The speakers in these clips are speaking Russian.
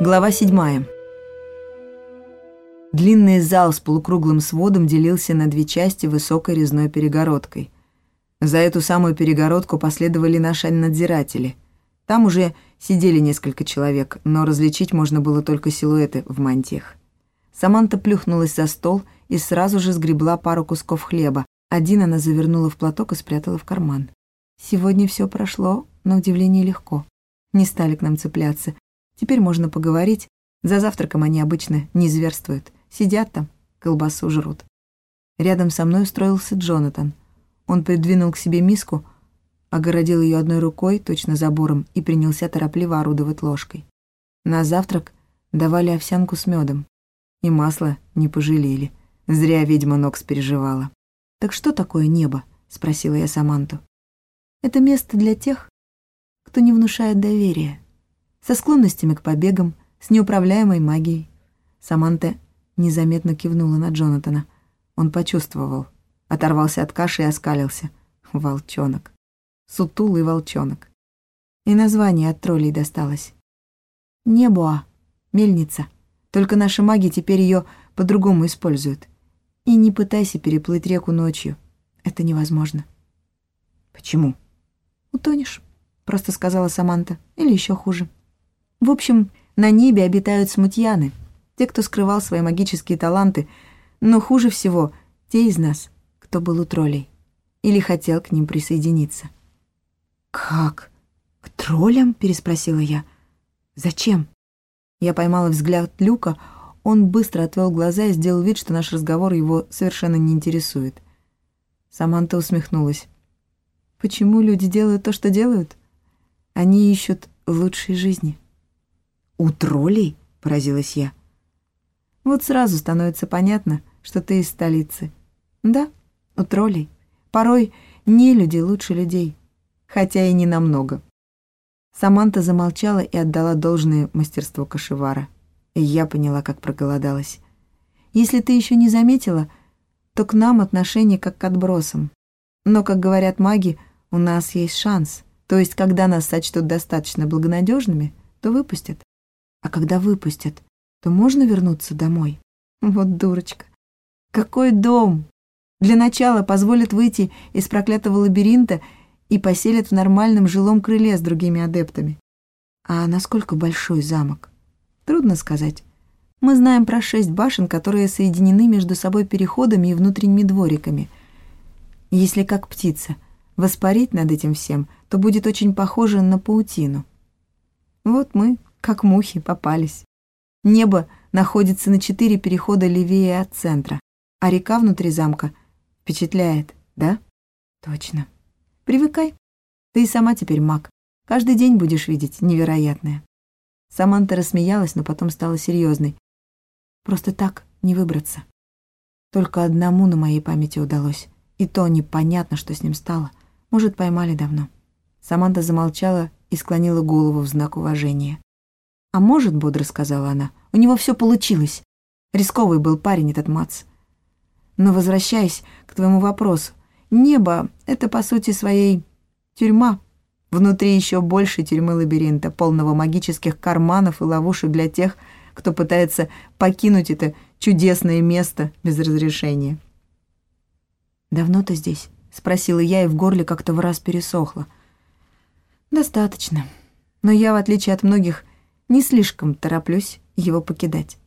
Глава 7. Длинный зал с полукруглым сводом делился на две части высокой резной перегородкой. За эту самую перегородку последовали наши надзиратели. Там уже сидели несколько человек, но различить можно было только силуэты в мантиях. Саманта плюхнулась за стол и сразу же сгребла пару кусков хлеба. Один она завернула в платок и спрятала в карман. Сегодня все прошло, на удивление, легко. Не стали к нам цепляться, Теперь можно поговорить. За завтраком они обычно не зверствуют. Сидят там, колбасу жрут. Рядом со мной устроился Джонатан. Он придвинул к себе миску, огородил ее одной рукой, точно забором, и принялся торопливо орудовать ложкой. На завтрак давали овсянку с медом. И масло не пожалели. Зря ведьма Нокс переживала. «Так что такое небо?» — спросила я Саманту. «Это место для тех, кто не внушает доверия», со склонностями к побегам, с неуправляемой магией. Саманта незаметно кивнула на Джонатана. Он почувствовал, оторвался от каши и оскалился. Волчонок. Сутулый волчонок. И название от троллей досталось. Небоа. Мельница. Только наши маги теперь ее по-другому используют. И не пытайся переплыть реку ночью. Это невозможно. Почему? Утонешь, просто сказала Саманта. Или еще хуже. В общем, на небе обитают смутьяны, те, кто скрывал свои магические таланты, но хуже всего те из нас, кто был у троллей или хотел к ним присоединиться. «Как? К троллям?» — переспросила я. «Зачем?» Я поймала взгляд Люка, он быстро отвел глаза и сделал вид, что наш разговор его совершенно не интересует. Саманта усмехнулась. «Почему люди делают то, что делают? Они ищут лучшей жизни». «У троллей?» — поразилась я. «Вот сразу становится понятно, что ты из столицы». «Да, у троллей. Порой не люди лучше людей, хотя и не намного». Саманта замолчала и отдала должное мастерство кошевара. И я поняла, как проголодалась. «Если ты еще не заметила, то к нам отношение как к отбросам. Но, как говорят маги, у нас есть шанс. То есть, когда нас сочтут достаточно благонадежными, то выпустят. А когда выпустят, то можно вернуться домой? Вот дурочка. Какой дом? Для начала позволят выйти из проклятого лабиринта и поселят в нормальном жилом крыле с другими адептами. А насколько большой замок? Трудно сказать. Мы знаем про шесть башен, которые соединены между собой переходами и внутренними двориками. Если как птица воспарить над этим всем, то будет очень похоже на паутину. Вот мы как мухи, попались. Небо находится на четыре перехода левее от центра, а река внутри замка впечатляет, да? Точно. Привыкай. Ты и сама теперь маг. Каждый день будешь видеть невероятное. Саманта рассмеялась, но потом стала серьезной. Просто так не выбраться. Только одному на моей памяти удалось. И то непонятно, что с ним стало. Может, поймали давно. Саманта замолчала и склонила голову в знак уважения. «А может, — бодро сказала она, — у него все получилось. Рисковый был парень этот Мац. Но возвращаясь к твоему вопросу, небо — это, по сути своей, тюрьма. Внутри еще больше тюрьмы лабиринта, полного магических карманов и ловушек для тех, кто пытается покинуть это чудесное место без разрешения. «Давно ты здесь?» — спросила я, и в горле как-то в раз пересохло. «Достаточно. Но я, в отличие от многих, не слишком тороплюсь его покидать.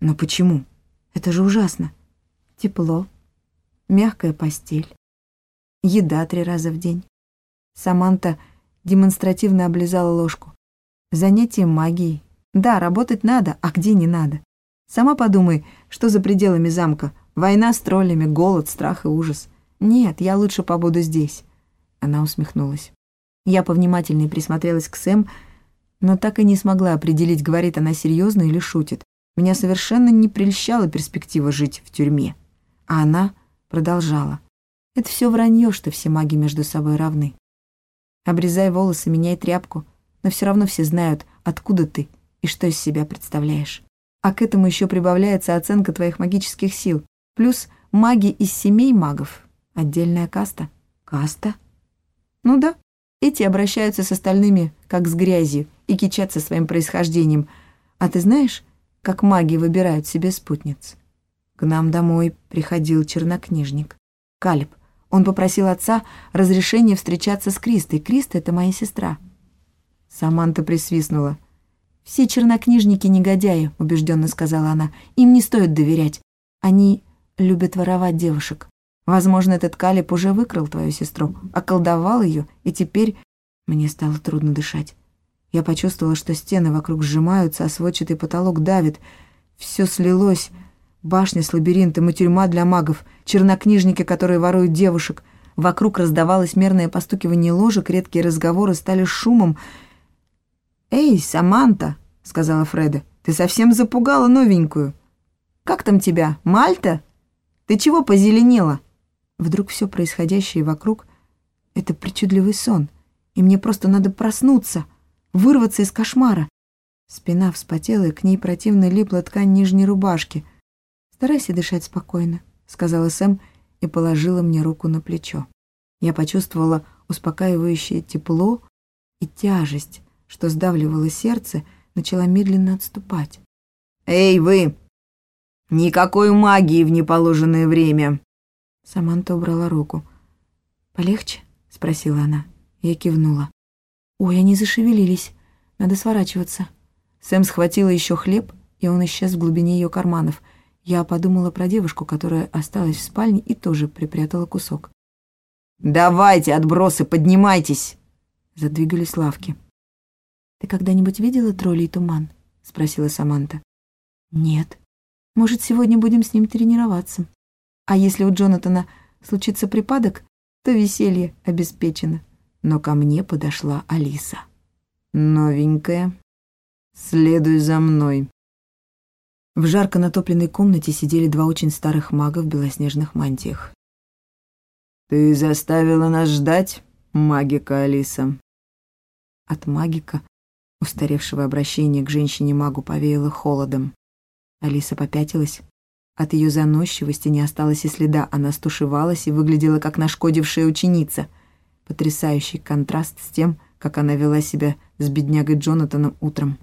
Но почему? Это же ужасно. Тепло, мягкая постель, еда три раза в день. Саманта демонстративно облизала ложку. Занятие магией. Да, работать надо, а где не надо? Сама подумай, что за пределами замка. Война с троллями, голод, страх и ужас. Нет, я лучше побуду здесь. Она усмехнулась. Я повнимательнее присмотрелась к Сэм, но так и не смогла определить, говорит она серьезно или шутит. Меня совершенно не прельщала перспектива жить в тюрьме. А она продолжала. Это все вранье, что все маги между собой равны. Обрезай волосы, меняй тряпку, но все равно все знают, откуда ты и что из себя представляешь. А к этому еще прибавляется оценка твоих магических сил. Плюс маги из семей магов. Отдельная каста. Каста? Ну да, эти обращаются с остальными, как с грязью, и кичатся своим происхождением, А ты знаешь, как маги выбирают себе спутниц? К нам домой приходил чернокнижник. Калиб. Он попросил отца разрешения встречаться с Кристой. Криста — это моя сестра. Саманта присвистнула. «Все чернокнижники негодяи», — убежденно сказала она. «Им не стоит доверять. Они любят воровать девушек. Возможно, этот Калиб уже выкрал твою сестру, околдовал ее, и теперь мне стало трудно дышать. Я почувствовала, что стены вокруг сжимаются, а сводчатый потолок давит. Все слилось. Башня с лабиринтом и тюрьма для магов, чернокнижники, которые воруют девушек. Вокруг раздавалось мерное постукивание ложек, редкие разговоры стали шумом. «Эй, Саманта!» — сказала Фреда. «Ты совсем запугала новенькую. Как там тебя, Мальта? Ты чего позеленела?» Вдруг все происходящее вокруг — это причудливый сон, и мне просто надо проснуться, вырваться из кошмара. Спина вспотела, и к ней противно липла ткань нижней рубашки. «Старайся дышать спокойно», — сказала Сэм и положила мне руку на плечо. Я почувствовала успокаивающее тепло и тяжесть, что сдавливало сердце, начала медленно отступать. «Эй, вы! Никакой магии в неположенное время!» Саманта убрала руку. «Полегче?» — спросила она. Я кивнула. «Ой, они зашевелились. Надо сворачиваться». Сэм схватила еще хлеб, и он исчез в глубине ее карманов. Я подумала про девушку, которая осталась в спальне и тоже припрятала кусок. «Давайте, отбросы, поднимайтесь!» Задвигались лавки. «Ты когда-нибудь видела троллей туман?» — спросила Саманта. «Нет. Может, сегодня будем с ним тренироваться?» А если у Джонатана случится припадок, то веселье обеспечено. Но ко мне подошла Алиса. «Новенькая, следуй за мной». В жарко натопленной комнате сидели два очень старых мага в белоснежных мантиях. «Ты заставила нас ждать, магика Алиса?» От магика, устаревшего обращения к женщине-магу, повеяло холодом. Алиса попятилась, от ее заносчивости не осталось и следа, она стушевалась и выглядела как нашкодившая ученица. Потрясающий контраст с тем, как она вела себя с беднягой Джонатаном утром.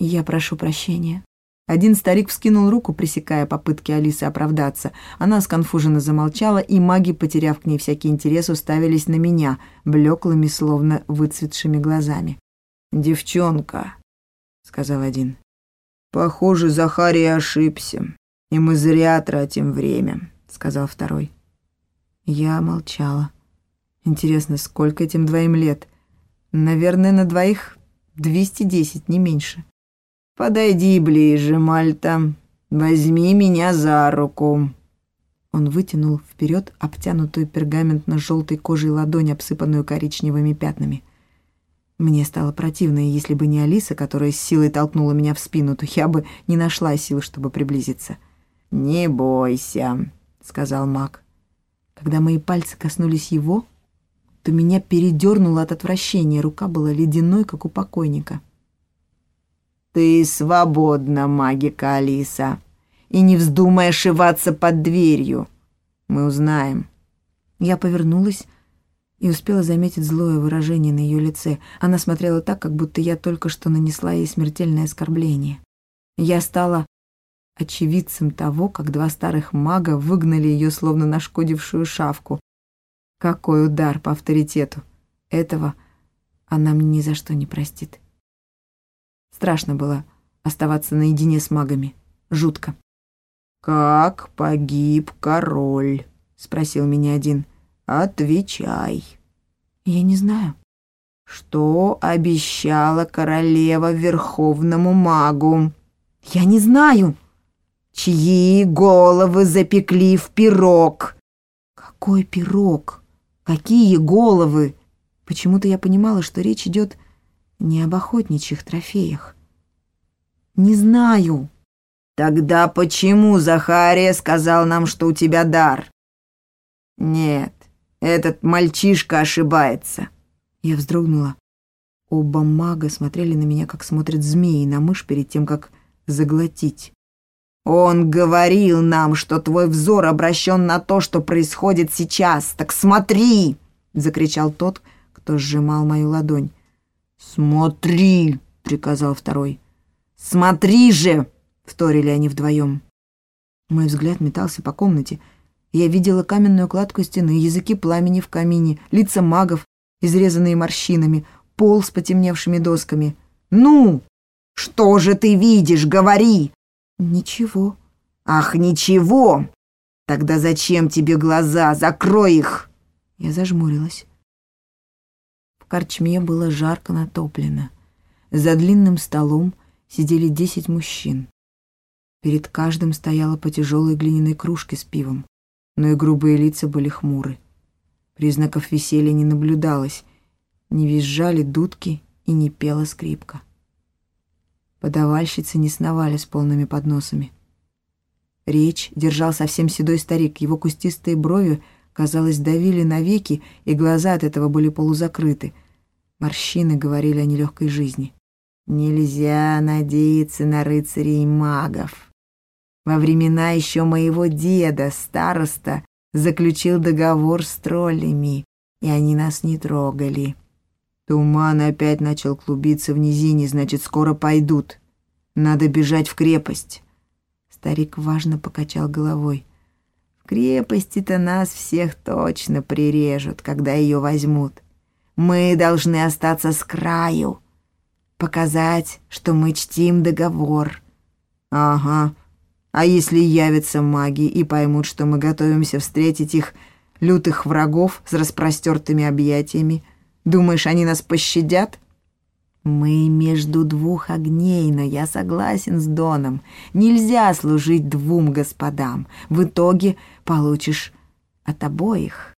«Я прошу прощения». Один старик вскинул руку, пресекая попытки Алисы оправдаться. Она сконфуженно замолчала, и маги, потеряв к ней всякий интерес, уставились на меня, блеклыми, словно выцветшими глазами. «Девчонка», — сказал один. «Похоже, Захарий ошибся. «И мы зря тратим время», — сказал второй. Я молчала. Интересно, сколько этим двоим лет? Наверное, на двоих 210, не меньше. «Подойди ближе, Мальта. Возьми меня за руку». Он вытянул вперед обтянутую пергаментно-желтой кожей ладонь, обсыпанную коричневыми пятнами. Мне стало противно, и если бы не Алиса, которая с силой толкнула меня в спину, то я бы не нашла сил, чтобы приблизиться. «Не бойся», — сказал маг. Когда мои пальцы коснулись его, то меня передернуло от отвращения, рука была ледяной, как у покойника. «Ты свободна, магика Алиса, и не вздумай ошиваться под дверью. Мы узнаем». Я повернулась и успела заметить злое выражение на ее лице. Она смотрела так, как будто я только что нанесла ей смертельное оскорбление. Я стала очевидцем того, как два старых мага выгнали ее словно нашкодившую шавку. Какой удар по авторитету! Этого она мне ни за что не простит. Страшно было оставаться наедине с магами. Жутко. «Как погиб король?» — спросил меня один. «Отвечай». «Я не знаю». «Что обещала королева верховному магу?» «Я не знаю», чьи головы запекли в пирог. Какой пирог? Какие головы? Почему-то я понимала, что речь идет не об охотничьих трофеях. Не знаю. Тогда почему Захария сказал нам, что у тебя дар? Нет, этот мальчишка ошибается. Я вздрогнула. Оба мага смотрели на меня, как смотрят змеи на мышь перед тем, как заглотить. «Он говорил нам, что твой взор обращен на то, что происходит сейчас. Так смотри!» — закричал тот, кто сжимал мою ладонь. «Смотри!» — приказал второй. Смотри же!» — вторили они вдвоем. Мой взгляд метался по комнате. Я видела каменную кладку стены, языки пламени в камине, лица магов, изрезанные морщинами, пол с потемневшими досками. «Ну, что же ты видишь? Говори!» «Ничего». «Ах, ничего! Тогда зачем тебе глаза? Закрой их!» Я зажмурилась. В корчме было жарко натоплено. За длинным столом сидели десять мужчин. Перед каждым стояла по тяжелой глиняной кружке с пивом, но и грубые лица были хмуры. Признаков веселья не наблюдалось, не визжали дудки и не пела скрипка. Подавальщицы не сновали с полными подносами. Речь держал совсем седой старик, его кустистые брови, казалось, давили навеки, и глаза от этого были полузакрыты. Морщины говорили о нелегкой жизни. «Нельзя надеяться на рыцарей и магов. Во времена еще моего деда, староста, заключил договор с троллями, и они нас не трогали. Туман опять начал клубиться в низине, значит, скоро пойдут. Надо бежать в крепость. Старик важно покачал головой. В крепости-то нас всех точно прирежут, когда ее возьмут. Мы должны остаться с краю, показать, что мы чтим договор. Ага. А если явятся маги и поймут, что мы готовимся встретить их лютых врагов с распростертыми объятиями, Думаешь, они нас пощадят? Мы между двух огней, но я согласен с Доном. Нельзя служить двум господам. В итоге получишь от обоих.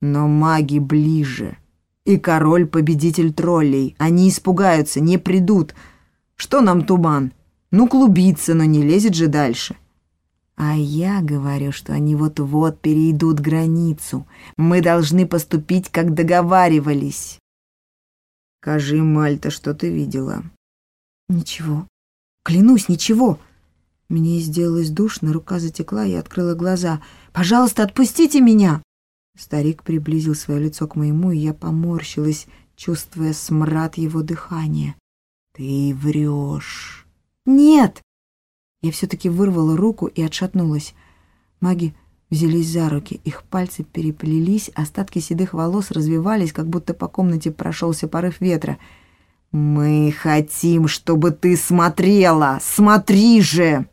Но маги ближе. И король победитель троллей. Они испугаются, не придут. Что нам туман? Ну, клубится, но не лезет же дальше. А я говорю, что они вот-вот перейдут границу. Мы должны поступить, как договаривались. Скажи, Мальта, что ты видела? Ничего. Клянусь, ничего. Мне сделалось душно, рука затекла, я открыла глаза. «Пожалуйста, отпустите меня!» Старик приблизил свое лицо к моему, и я поморщилась, чувствуя смрад его дыхания. «Ты врешь!» «Нет!» Я все-таки вырвала руку и отшатнулась. Маги взялись за руки, их пальцы переплелись, остатки седых волос развивались, как будто по комнате прошелся порыв ветра. «Мы хотим, чтобы ты смотрела! Смотри же!»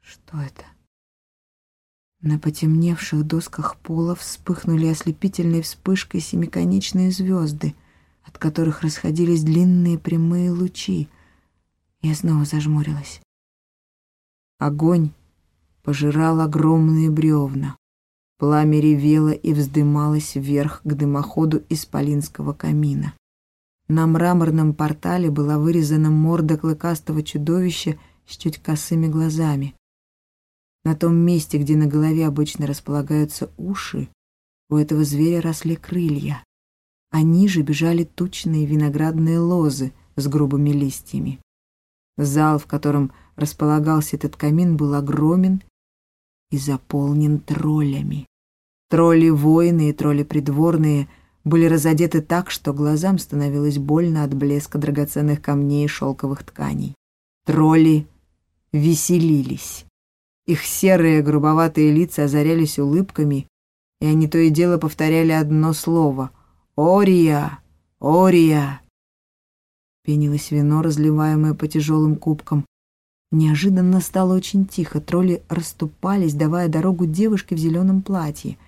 Что это? На потемневших досках пола вспыхнули ослепительной вспышкой семиконечные звезды, от которых расходились длинные прямые лучи. Я снова зажмурилась. Огонь пожирал огромные бревна. Пламя ревело и вздымалось вверх к дымоходу исполинского камина. На мраморном портале была вырезана морда клыкастого чудовища с чуть косыми глазами. На том месте, где на голове обычно располагаются уши, у этого зверя росли крылья, а ниже бежали тучные виноградные лозы с грубыми листьями. Зал, в котором располагался этот камин, был огромен и заполнен троллями. Тролли-воины и тролли-придворные были разодеты так, что глазам становилось больно от блеска драгоценных камней и шелковых тканей. Тролли веселились. Их серые грубоватые лица озарялись улыбками, и они то и дело повторяли одно слово «Ория! Ория!» Пенилось вино, разливаемое по тяжелым кубкам. Неожиданно стало очень тихо, тролли расступались, давая дорогу девушке в зеленом платье.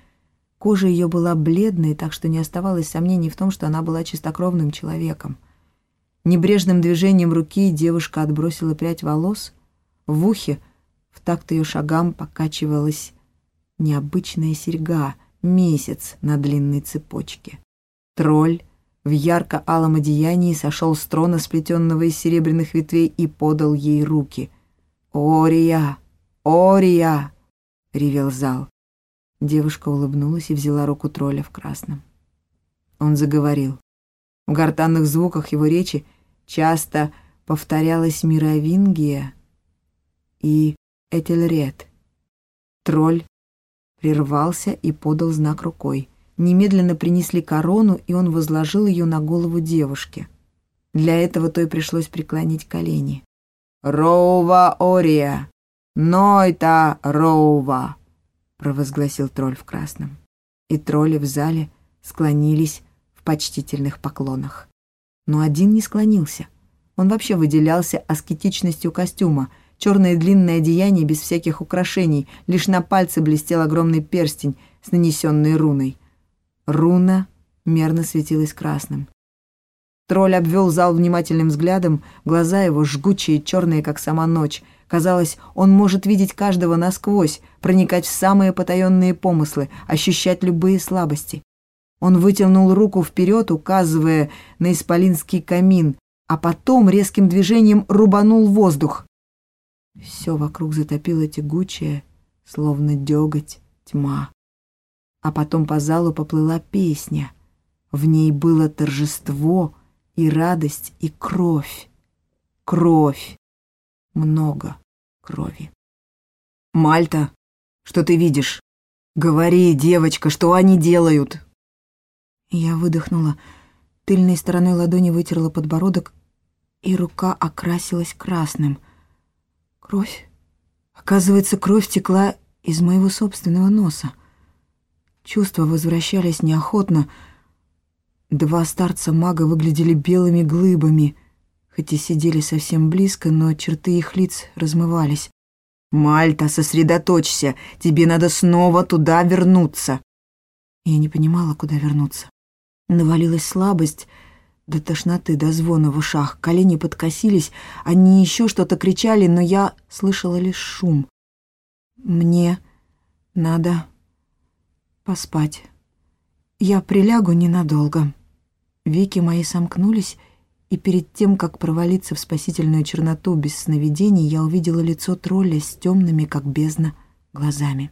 Кожа ее была бледной, так что не оставалось сомнений в том, что она была чистокровным человеком. Небрежным движением руки девушка отбросила прядь волос. В ухе, в такт ее шагам, покачивалась необычная серьга, месяц на длинной цепочке. Тролль в ярко-алом одеянии сошел с трона, сплетенного из серебряных ветвей, и подал ей руки. «Ория! Ория!» — ревел зал. Девушка улыбнулась и взяла руку тролля в красном. Он заговорил. В гортанных звуках его речи часто повторялась мировингия и этельред. Тролль прервался и подал знак рукой. Немедленно принесли корону, и он возложил ее на голову девушки. Для этого той пришлось преклонить колени. «Роува Ория! Нойта Роува!» провозгласил тролль в красном. И тролли в зале склонились в почтительных поклонах. Но один не склонился. Он вообще выделялся аскетичностью костюма. Черное длинное одеяние без всяких украшений, лишь на пальце блестел огромный перстень с нанесенной руной. Руна мерно светилась красным. Тролль обвел зал внимательным взглядом, глаза его жгучие, черные, как сама ночь. Казалось, он может видеть каждого насквозь, проникать в самые потаенные помыслы, ощущать любые слабости. Он вытянул руку вперед, указывая на исполинский камин, а потом резким движением рубанул воздух. Все вокруг затопило тягучая, словно деготь, тьма. А потом по залу поплыла песня. В ней было торжество и радость, и кровь. Кровь. Много крови. «Мальта, что ты видишь? Говори, девочка, что они делают?» Я выдохнула, тыльной стороной ладони вытерла подбородок, и рука окрасилась красным. Кровь. Оказывается, кровь текла из моего собственного носа. Чувства возвращались неохотно. Два старца-мага выглядели белыми глыбами, хоть и сидели совсем близко, но черты их лиц размывались. «Мальта, сосредоточься, тебе надо снова туда вернуться!» Я не понимала, куда вернуться. Навалилась слабость до тошноты, до звона в ушах. Колени подкосились, они еще что-то кричали, но я слышала лишь шум. «Мне надо поспать. Я прилягу ненадолго». Веки мои сомкнулись, и перед тем, как провалиться в спасительную черноту без сновидений, я увидела лицо тролля с темными, как бездна, глазами.